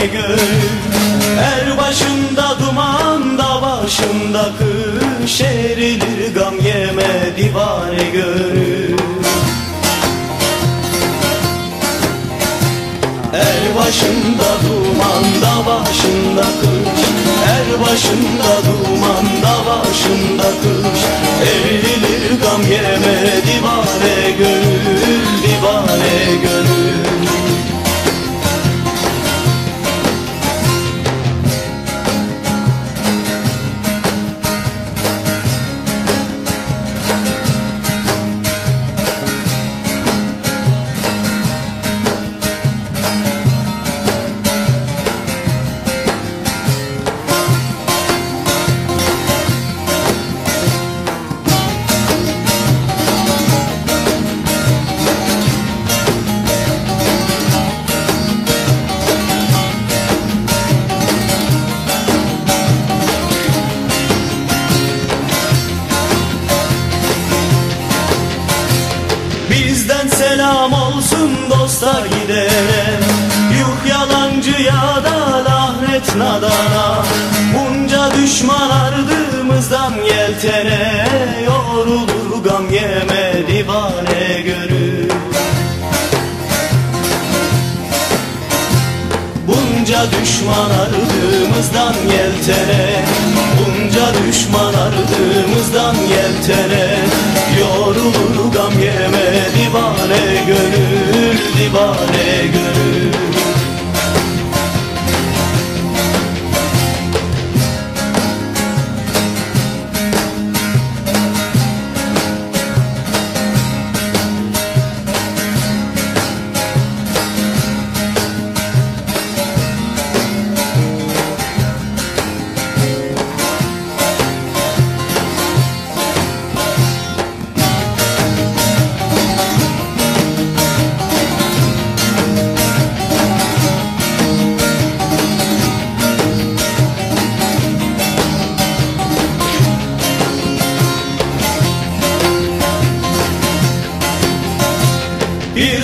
divane gönül Er başında duman da başında kış Erilir gam yeme divane gönül. Er başında duman da başında kış Er başında duman da başında kış selam olsun dosta gidelim. Yuh yalancıya da lahret nadana. Bunca düşman ardımızdan yeltene Yorulur gam yeme divane gönül. Bunca düşman ardımızdan yeltene Bunca düşman ardımızdan yeltene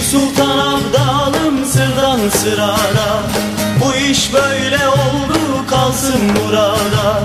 Bir sultan abdalım sırdan sırada Bu iş böyle oldu kalsın burada